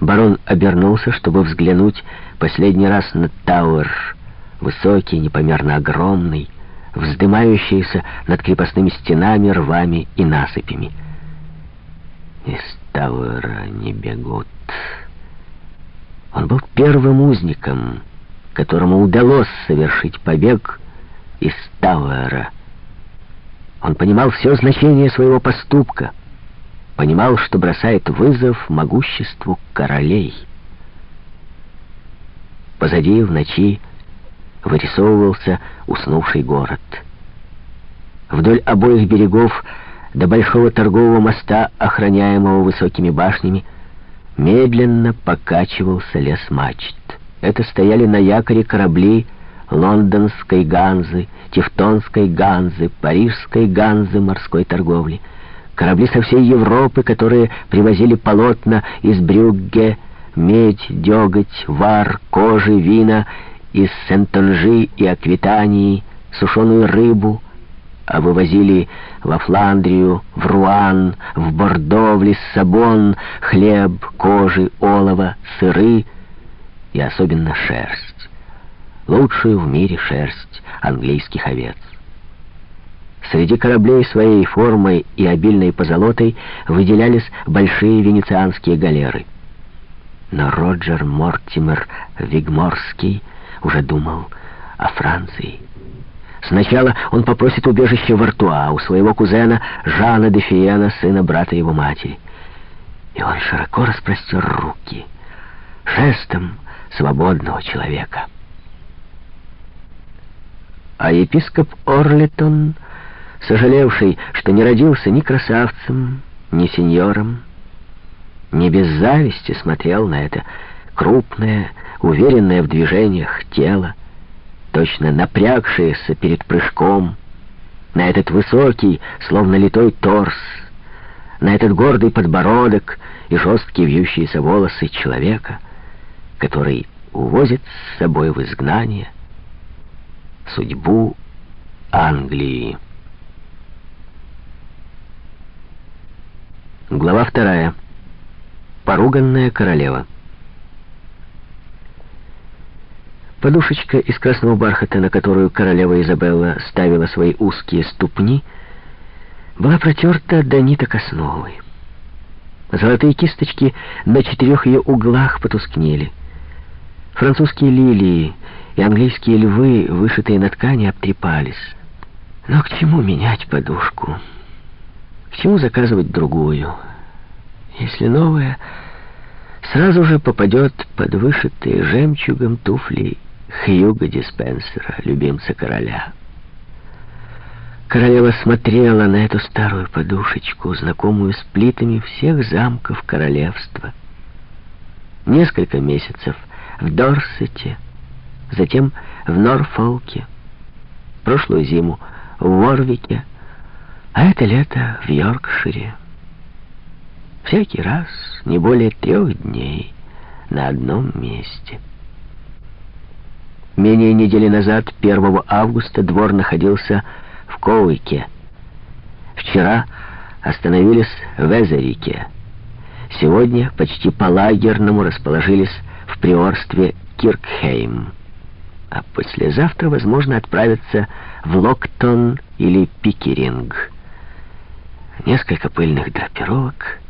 Барон обернулся, чтобы взглянуть последний раз на Тауэр, высокий, непомерно огромный, вздымающийся над крепостными стенами, рвами и насыпями. Из Тауэра не бегут. Он был первым узником, которому удалось совершить побег из Тауэра. Он понимал все значение своего поступка, понимал, что бросает вызов могуществу королей. Позади в ночи вырисовывался уснувший город. Вдоль обоих берегов до большого торгового моста, охраняемого высокими башнями, медленно покачивался лес мачт. Это стояли на якоре корабли лондонской ганзы, тевтонской ганзы, парижской ганзы морской торговли. Корабли со всей Европы, которые привозили полотна из Брюгге, медь, деготь, вар, кожи, вина из Сент-Онжи и Аквитании, сушеную рыбу, а вывозили во Фландрию, в Руан, в Бордо, в Лиссабон хлеб, кожи, олово, сыры и особенно шерсть. Лучшую в мире шерсть английских овец. Среди кораблей своей формой и обильной позолотой выделялись большие венецианские галеры. Но Роджер Мортимер Вигморский уже думал о Франции. Сначала он попросит убежище в Артуа у своего кузена Жана де Фиена, сына брата его матери. И он широко распростер руки, жестом свободного человека. А епископ Орлитон, сожалевший, что не родился ни красавцем, ни сеньором, не без зависти смотрел на это крупное, уверенное в движениях тело, точно напрягшееся перед прыжком, на этот высокий, словно литой торс, на этот гордый подбородок и жесткие вьющиеся волосы человека, который увозит с собой в изгнание судьбу Англии. Глава вторая. Поруганная королева. Подушечка из красного бархата, на которую королева Изабелла ставила свои узкие ступни, была протерта до ниток основы. Золотые кисточки на четырех ее углах потускнели. Французские лилии и английские львы, вышитые на ткани, обтрепались. Но к чему менять подушку? К чему заказывать другую? Если новая сразу же попадет под вышитые жемчугом туфли Хьюга Диспенсера, любимца короля. Королева смотрела на эту старую подушечку, знакомую с плитами всех замков королевства. Несколько месяцев в Дорсете, затем в Норфолке, прошлую зиму в Ворвике, а это лето в Йоркшире. Всякий раз не более трех дней на одном месте. Менее недели назад, 1 августа, двор находился в Коуике. Вчера остановились в Эзерике. Сегодня почти по-лагерному расположились в приорстве Киркхейм. А послезавтра, возможно, отправятся в Локтон или Пикеринг. Несколько пыльных драпировок,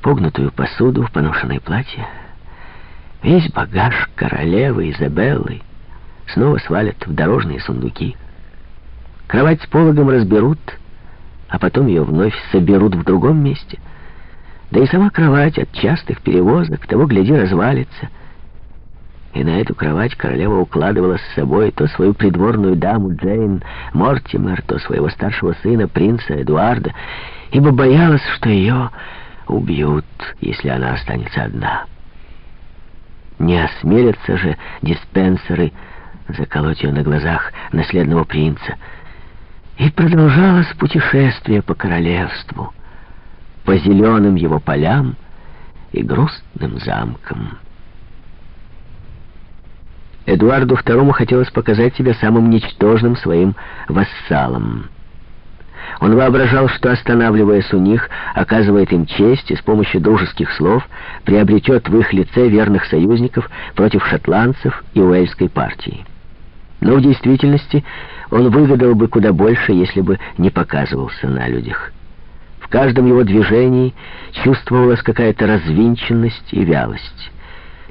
погнутую посуду в поношенное платье — Весь багаж королевы Изабеллы снова свалят в дорожные сундуки. Кровать с пологом разберут, а потом ее вновь соберут в другом месте. Да и сама кровать от частых перевозок того, гляди, развалится. И на эту кровать королева укладывала с собой то свою придворную даму Джейн Мортимер, то своего старшего сына, принца Эдуарда, ибо боялась, что ее убьют, если она останется одна. Не осмелятся же диспенсеры заколоть ее на глазах наследного принца. И продолжалось путешествие по королевству, по зеленым его полям и грустным замкам. Эдуарду II хотелось показать себя самым ничтожным своим вассалом. Он воображал, что, останавливаясь у них, оказывает им честь и с помощью дружеских слов приобретет в их лице верных союзников против шотландцев и уэльской партии. Но в действительности он выгадал бы куда больше, если бы не показывался на людях. В каждом его движении чувствовалась какая-то развинченность и вялость.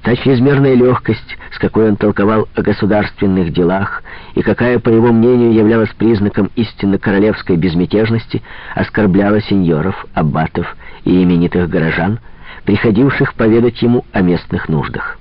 Та чрезмерная легкость, с какой он толковал о государственных делах, и какая, по его мнению, являлась признаком истинно королевской безмятежности, оскорбляла сеньоров, аббатов и именитых горожан, приходивших поведать ему о местных нуждах.